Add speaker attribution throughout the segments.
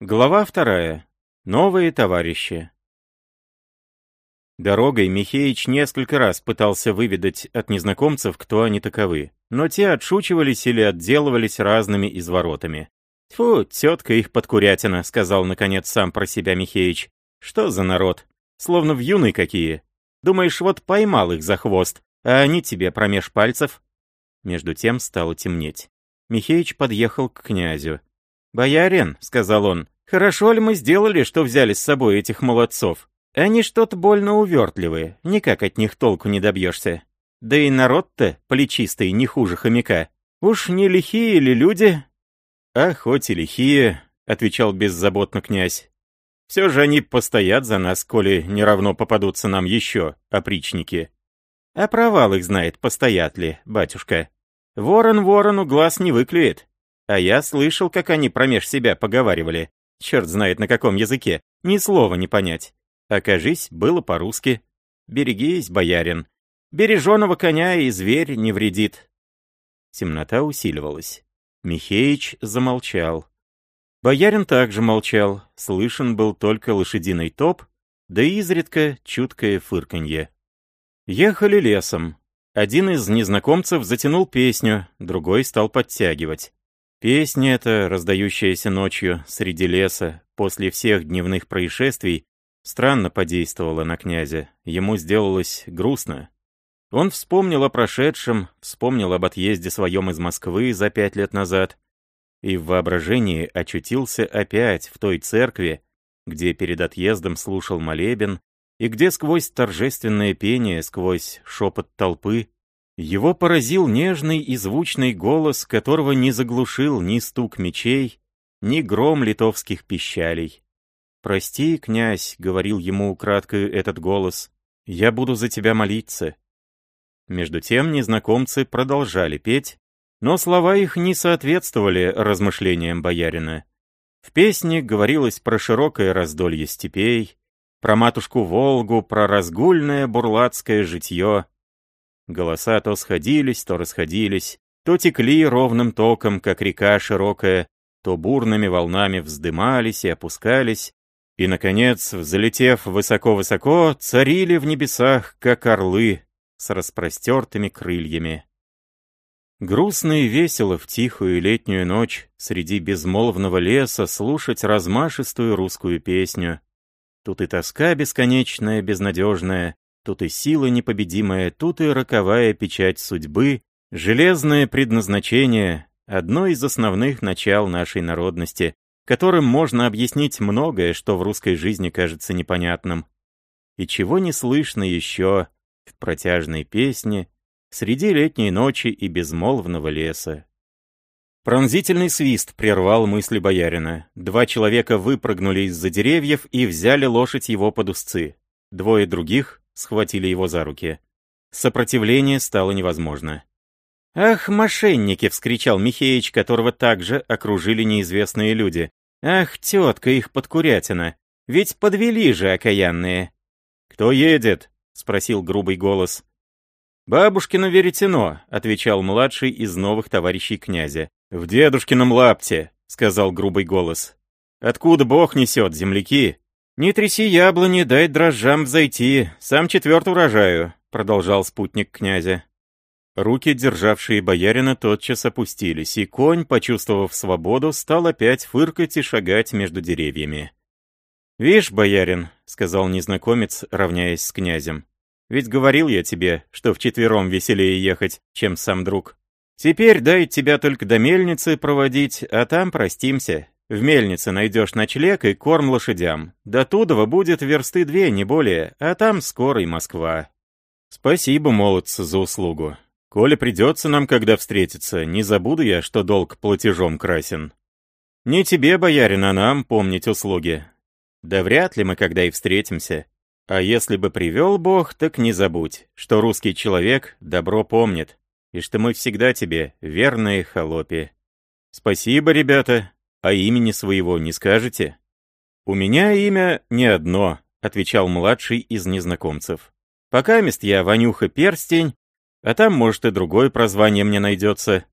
Speaker 1: Глава вторая. Новые товарищи. Дорогой Михеич несколько раз пытался выведать от незнакомцев, кто они таковы, но те отшучивались или отделывались разными изворотами. «Тьфу, тетка их подкурятина», — сказал наконец сам про себя Михеич. «Что за народ? Словно в юной какие. Думаешь, вот поймал их за хвост, а они тебе промеж пальцев?» Между тем стало темнеть. Михеич подъехал к князю. «Боярин», — сказал он, — «хорошо ли мы сделали, что взяли с собой этих молодцов? Они что-то больно увертливые, никак от них толку не добьешься. Да и народ-то плечистый, не хуже хомяка. Уж не лихие ли люди?» «А хоть и лихие», — отвечал беззаботно князь. «Все же они постоят за нас, коли не равно попадутся нам еще опричники». «А провал их знает, постоят ли, батюшка. Ворон ворону глаз не выклюет. А я слышал, как они промеж себя поговаривали. Черт знает на каком языке, ни слова не понять. Окажись, было по-русски. Берегись, боярин. Береженого коня и зверь не вредит. Темнота усиливалась. Михеич замолчал. Боярин также молчал, слышен был только лошадиный топ, да и изредка чуткое фырканье. Ехали лесом. Один из незнакомцев затянул песню, другой стал подтягивать. Песня эта, раздающаяся ночью среди леса, после всех дневных происшествий, странно подействовала на князя. Ему сделалось грустно. Он вспомнил о прошедшем, вспомнил об отъезде своем из Москвы за пять лет назад, и в воображении очутился опять в той церкви, где перед отъездом слушал молебен, и где сквозь торжественное пение, сквозь шепот толпы, его поразил нежный и звучный голос, которого не заглушил ни стук мечей, ни гром литовских пищалей. «Прости, князь», — говорил ему украдкой этот голос, — «я буду за тебя молиться». Между тем незнакомцы продолжали петь, но слова их не соответствовали размышлениям боярина. В песне говорилось про широкое раздолье степей, про матушку Волгу, про разгульное бурлацкое житье, Голоса то сходились, то расходились, то текли ровным током, как река широкая, то бурными волнами вздымались и опускались, и, наконец, взлетев высоко-высоко, царили в небесах, как орлы, с распростертыми крыльями. Грустно и весело в тихую летнюю ночь среди безмолвного леса слушать размашистую русскую песню. Тут и тоска бесконечная, безнадежная, Тут и сила непобедимая, тут и роковая печать судьбы, железное предназначение, одно из основных начал нашей народности, которым можно объяснить многое, что в русской жизни кажется непонятным. И чего не слышно еще в протяжной песне среди летней ночи и безмолвного леса. Пронзительный свист прервал мысли боярина. Два человека выпрыгнули из-за деревьев и взяли лошадь его под узцы. Двое других схватили его за руки. Сопротивление стало невозможно. «Ах, мошенники!» — вскричал Михеич, которого также окружили неизвестные люди. «Ах, тетка их подкурятина! Ведь подвели же окаянные!» «Кто едет?» — спросил грубый голос. «Бабушкино веретено», — отвечал младший из новых товарищей князя. «В дедушкином лапте», — сказал грубый голос. «Откуда Бог несет, земляки?» «Не тряси яблони, дай дрожжам взойти, сам четвертый урожаю», — продолжал спутник князя. Руки, державшие боярина, тотчас опустились, и конь, почувствовав свободу, стал опять фыркать и шагать между деревьями. «Вишь, боярин», — сказал незнакомец, равняясь с князем, — «ведь говорил я тебе, что вчетвером веселее ехать, чем сам друг. Теперь дай тебя только до мельницы проводить, а там простимся, в мельнице найдешь ночлег и корм лошадям. До Тудова будет версты две, не более, а там скоро и Москва. Спасибо, молодцы, за услугу. Коли придется нам когда встретиться, не забуду я, что долг платежом красен. Не тебе, боярин, а нам помнить услуги. Да вряд ли мы когда и встретимся. А если бы привел Бог, так не забудь, что русский человек добро помнит, и что мы всегда тебе верные холопи. Спасибо, ребята, а имени своего не скажете?» «У меня имя не одно», — отвечал младший из незнакомцев. «Пока мест я Ванюха Перстень, а там, может, и другое прозвание мне найдется».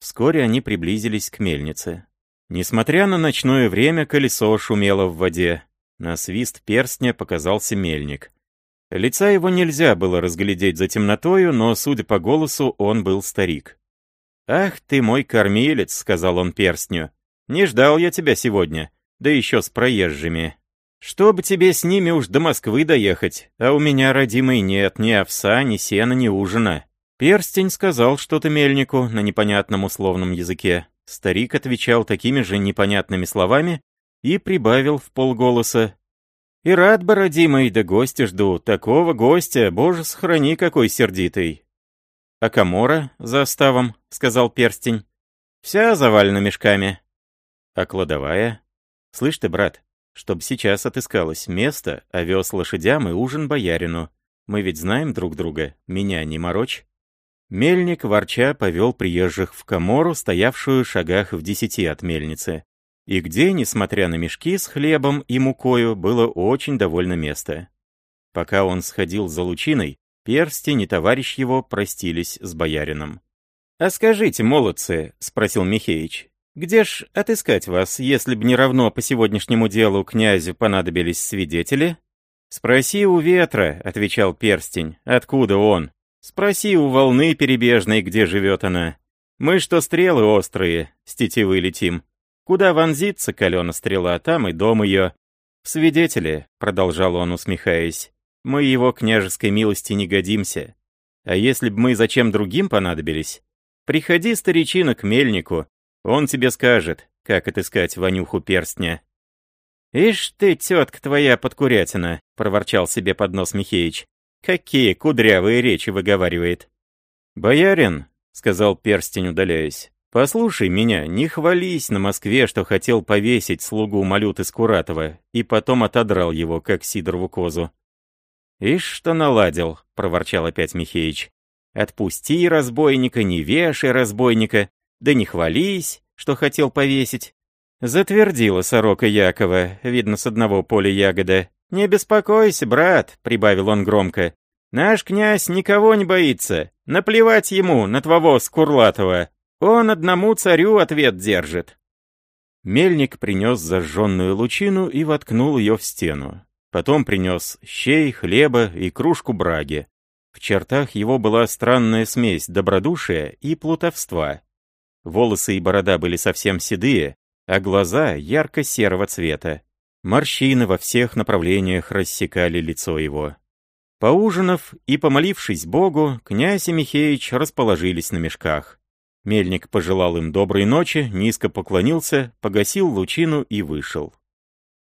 Speaker 1: Вскоре они приблизились к мельнице. Несмотря на ночное время, колесо шумело в воде. На свист перстня показался мельник. Лица его нельзя было разглядеть за темнотою, но, судя по голосу, он был старик. «Ах ты мой кормилец», — сказал он перстню. «Не ждал я тебя сегодня, да еще с проезжими. Чтобы тебе с ними уж до Москвы доехать, а у меня, родимой, нет ни овса, ни сена, ни ужина». Перстень сказал что-то мельнику на непонятном условном языке. Старик отвечал такими же непонятными словами и прибавил в полголоса. «И рад бы, родимый, да гостя жду. Такого гостя, боже, сохрани, какой сердитый!» «А комора за оставом?» — сказал перстень. «Вся завалена мешками». «А кладовая?» «Слышь ты, брат, чтоб сейчас отыскалось место, овес лошадям и ужин боярину. Мы ведь знаем друг друга, меня не морочь». Мельник, ворча, повел приезжих в комору, стоявшую в шагах в десяти от мельницы и где, несмотря на мешки с хлебом и мукою, было очень довольно место. Пока он сходил за лучиной, перстень и товарищ его простились с боярином. «А скажите, молодцы», — спросил Михеич, — «где ж отыскать вас, если б не равно по сегодняшнему делу князю понадобились свидетели?» «Спроси у ветра», — отвечал перстень, — «откуда он? Спроси у волны перебежной, где живет она. Мы что стрелы острые, с тетивы летим. Куда вонзится калена стрела, там и дом ее. Свидетели, продолжал он, усмехаясь, мы его княжеской милости не годимся. А если б мы зачем другим понадобились? Приходи, старичина, к мельнику, он тебе скажет, как отыскать Ванюху перстня. «Ишь ты, тетка твоя подкурятина!» — проворчал себе под нос Михеич. «Какие кудрявые речи выговаривает!» «Боярин!» — сказал перстень, удаляясь. «Послушай меня, не хвались на Москве, что хотел повесить слугу Малюты Скуратова, и потом отодрал его, как Сидорову козу». «Ишь, что наладил», — проворчал опять Михеич. «Отпусти разбойника, не вешай разбойника, да не хвались, что хотел повесить». Затвердила сорока Якова, видно, с одного поля ягода. «Не беспокойся, брат», — прибавил он громко. «Наш князь никого не боится. Наплевать ему на твоего Скурлатова. Он одному царю ответ держит. Мельник принес зажженную лучину и воткнул ее в стену. Потом принес щей, хлеба и кружку браги. В чертах его была странная смесь добродушия и плутовства. Волосы и борода были совсем седые, а глаза ярко-серого цвета. Морщины во всех направлениях рассекали лицо его. Поужинав и помолившись Богу, князь и Михеич расположились на мешках. Мельник пожелал им доброй ночи, низко поклонился, погасил лучину и вышел.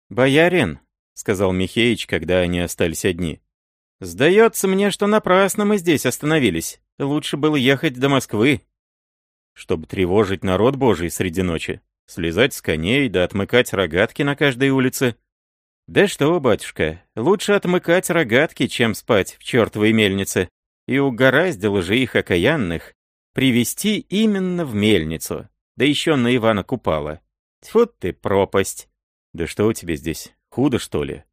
Speaker 1: «Боярин», — сказал Михеич, когда они остались одни, — «сдается мне, что напрасно мы здесь остановились. Лучше было ехать до Москвы». Чтобы тревожить народ Божий среди ночи, слезать с коней да отмыкать рогатки на каждой улице. Да что, батюшка, лучше отмыкать рогатки, чем спать в чертовой мельнице. И угораздило же их окаянных привести именно в мельницу, да еще на Ивана Купала. Тьфу ты, пропасть. Да что у тебя здесь, худо что ли?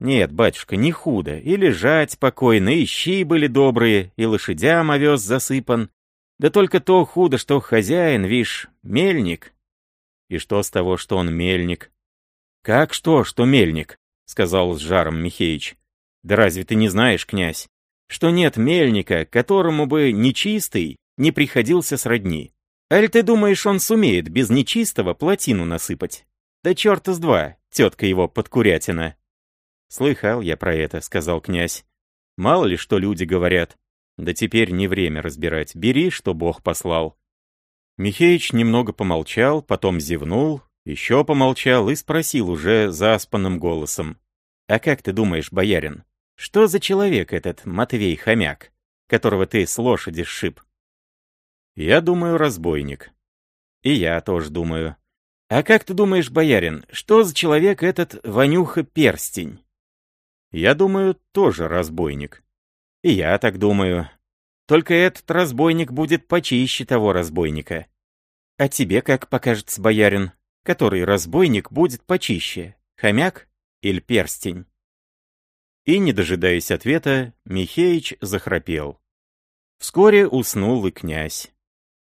Speaker 1: Нет, батюшка, не худо. И лежать спокойно, и щи были добрые, и лошадям овес засыпан. Да только то худо, что хозяин, вишь, мельник. И что с того, что он мельник? Как что, что мельник? Сказал с жаром Михеич. Да разве ты не знаешь, князь, что нет мельника, которому бы нечистый не приходился сродни. Аль ты думаешь, он сумеет без нечистого плотину насыпать? Да черта с два, тетка его подкурятина. Слыхал я про это, сказал князь. Мало ли что люди говорят. Да теперь не время разбирать, бери, что Бог послал. Михеич немного помолчал, потом зевнул, еще помолчал и спросил уже заспанным голосом. «А как ты думаешь, боярин, что за человек этот Матвей Хомяк, которого ты с лошади сшиб?» Я думаю, разбойник. И я тоже думаю. А как ты думаешь, боярин, что за человек этот Ванюха-перстень? Я думаю, тоже разбойник. И я так думаю. Только этот разбойник будет почище того разбойника. А тебе как покажется, боярин, который разбойник будет почище, хомяк или перстень? И, не дожидаясь ответа, Михеич захрапел. Вскоре уснул и князь.